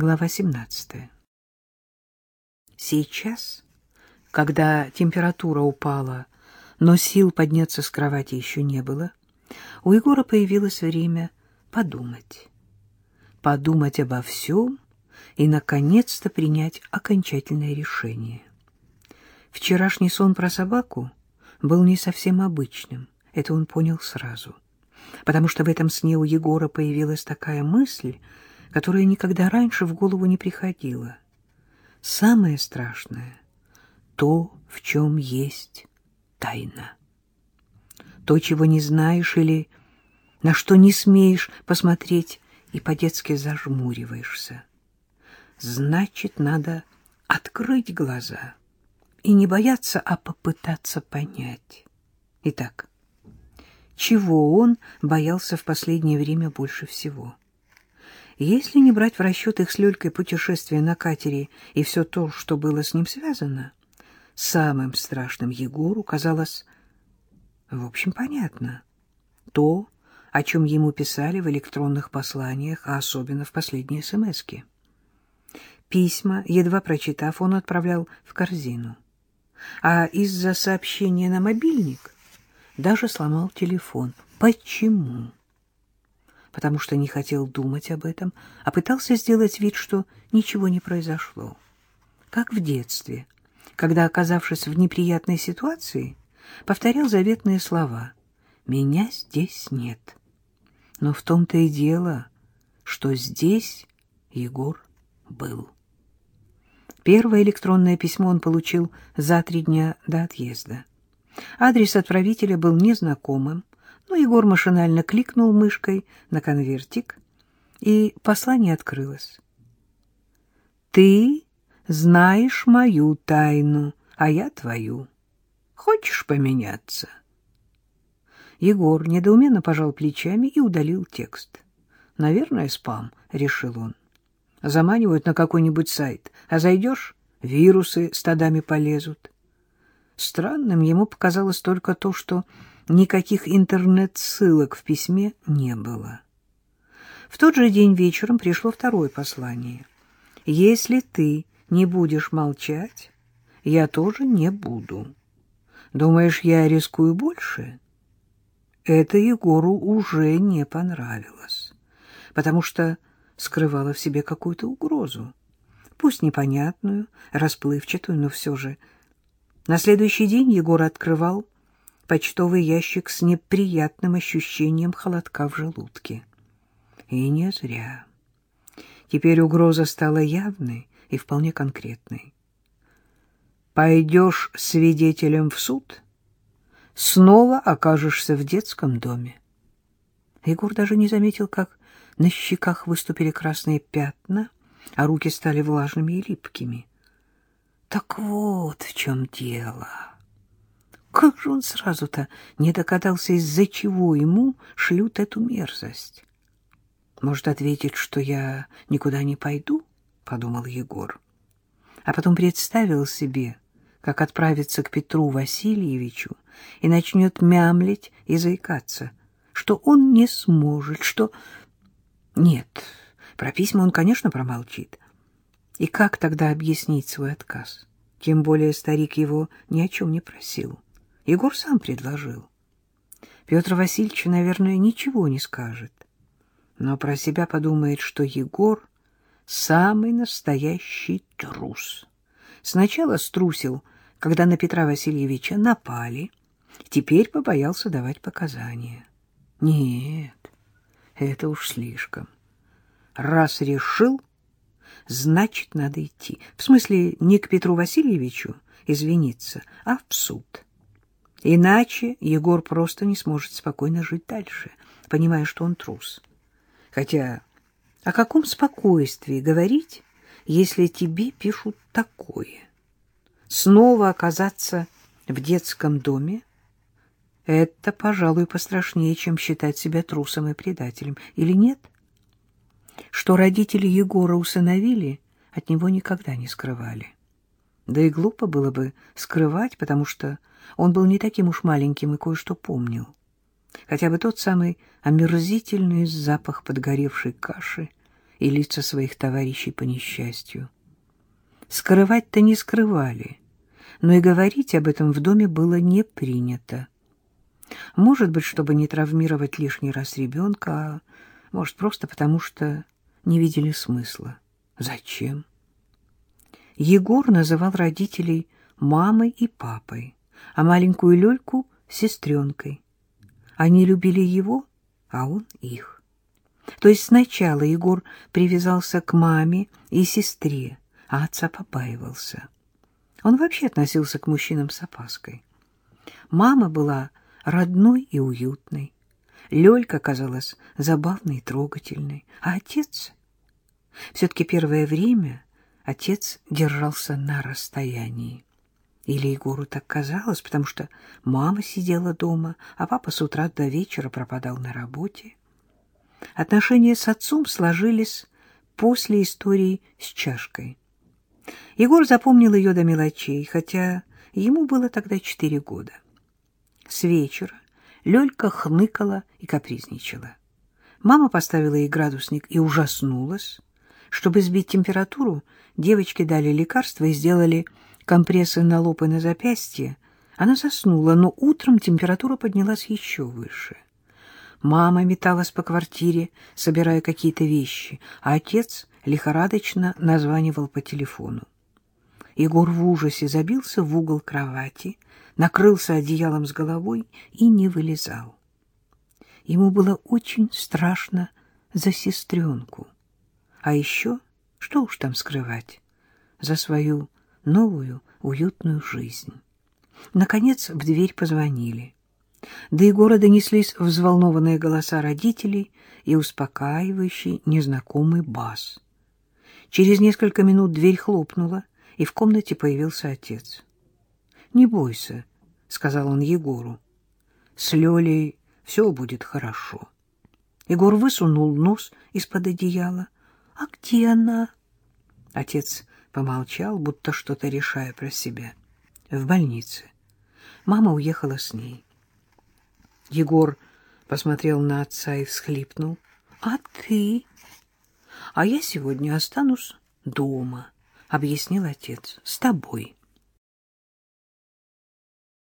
Глава 17. Сейчас, когда температура упала, но сил подняться с кровати еще не было, у Егора появилось время подумать. Подумать обо всем и, наконец-то, принять окончательное решение. Вчерашний сон про собаку был не совсем обычным, это он понял сразу, потому что в этом сне у Егора появилась такая мысль, которая никогда раньше в голову не приходила. Самое страшное — то, в чем есть тайна. То, чего не знаешь или на что не смеешь посмотреть и по-детски зажмуриваешься. Значит, надо открыть глаза и не бояться, а попытаться понять. Итак, чего он боялся в последнее время больше всего? Если не брать в расчет их с Лёлькой путешествие на катере и все то, что было с ним связано, самым страшным Егору казалось, в общем, понятно, то, о чем ему писали в электронных посланиях, а особенно в последние смски. Письма, едва прочитав, он отправлял в корзину. А из-за сообщения на мобильник даже сломал телефон. Почему? Потому что не хотел думать об этом, а пытался сделать вид, что ничего не произошло. Как в детстве, когда, оказавшись в неприятной ситуации, повторял заветные слова «Меня здесь нет». Но в том-то и дело, что здесь Егор был. Первое электронное письмо он получил за три дня до отъезда. Адрес отправителя был незнакомым, но Егор машинально кликнул мышкой на конвертик, и послание открылось. «Ты знаешь мою тайну, а я твою. Хочешь поменяться?» Егор недоуменно пожал плечами и удалил текст. «Наверное, спам», — решил он. «Заманивают на какой-нибудь сайт, а зайдешь — вирусы стадами полезут». Странным ему показалось только то, что Никаких интернет-ссылок в письме не было. В тот же день вечером пришло второе послание. «Если ты не будешь молчать, я тоже не буду. Думаешь, я рискую больше?» Это Егору уже не понравилось, потому что скрывала в себе какую-то угрозу, пусть непонятную, расплывчатую, но все же. На следующий день Егор открывал почтовый ящик с неприятным ощущением холодка в желудке. И не зря. Теперь угроза стала явной и вполне конкретной. Пойдешь свидетелем в суд, снова окажешься в детском доме. Егор даже не заметил, как на щеках выступили красные пятна, а руки стали влажными и липкими. Так вот в чем дело. Как же он сразу-то не догадался, из-за чего ему шлют эту мерзость? Может, ответить, что я никуда не пойду? — подумал Егор. А потом представил себе, как отправится к Петру Васильевичу и начнет мямлить и заикаться, что он не сможет, что... Нет, про письма он, конечно, промолчит. И как тогда объяснить свой отказ? Тем более старик его ни о чем не просил. Егор сам предложил. Петр Васильевич, наверное, ничего не скажет, но про себя подумает, что Егор самый настоящий трус. Сначала струсил, когда на Петра Васильевича напали, теперь побоялся давать показания. Нет, это уж слишком. Раз решил, значит, надо идти. В смысле, не к Петру Васильевичу извиниться, а в суд. Иначе Егор просто не сможет спокойно жить дальше, понимая, что он трус. Хотя о каком спокойствии говорить, если тебе пишут такое? Снова оказаться в детском доме — это, пожалуй, пострашнее, чем считать себя трусом и предателем. Или нет? Что родители Егора усыновили, от него никогда не скрывали. Да и глупо было бы скрывать, потому что он был не таким уж маленьким и кое-что помнил. Хотя бы тот самый омерзительный запах подгоревшей каши и лица своих товарищей по несчастью. Скрывать-то не скрывали, но и говорить об этом в доме было не принято. Может быть, чтобы не травмировать лишний раз ребенка, а может, просто потому что не видели смысла. Зачем? Егор называл родителей мамой и папой, а маленькую Лёльку — сестренкой. Они любили его, а он их. То есть сначала Егор привязался к маме и сестре, а отца побаивался. Он вообще относился к мужчинам с опаской. Мама была родной и уютной. Лёлька казалась забавной и трогательной. А отец... Все-таки первое время отец держался на расстоянии. Или Егору так казалось, потому что мама сидела дома, а папа с утра до вечера пропадал на работе. Отношения с отцом сложились после истории с чашкой. Егор запомнил ее до мелочей, хотя ему было тогда четыре года. С вечера Лёлька хныкала и капризничала. Мама поставила ей градусник и ужаснулась. Чтобы сбить температуру, девочки дали лекарства и сделали компрессы на лоб и на запястье. Она заснула, но утром температура поднялась еще выше. Мама металась по квартире, собирая какие-то вещи, а отец лихорадочно названивал по телефону. Егор в ужасе забился в угол кровати, накрылся одеялом с головой и не вылезал. Ему было очень страшно за сестренку. А еще, что уж там скрывать, за свою новую уютную жизнь. Наконец в дверь позвонили. До Егора донеслись взволнованные голоса родителей и успокаивающий незнакомый бас. Через несколько минут дверь хлопнула, и в комнате появился отец. — Не бойся, — сказал он Егору. — С Лёлей все будет хорошо. Егор высунул нос из-под одеяла. — А где она? Отец помолчал, будто что-то решая про себя. — В больнице. Мама уехала с ней. Егор посмотрел на отца и всхлипнул. — А ты? — А я сегодня останусь дома, — объяснил отец, — с тобой.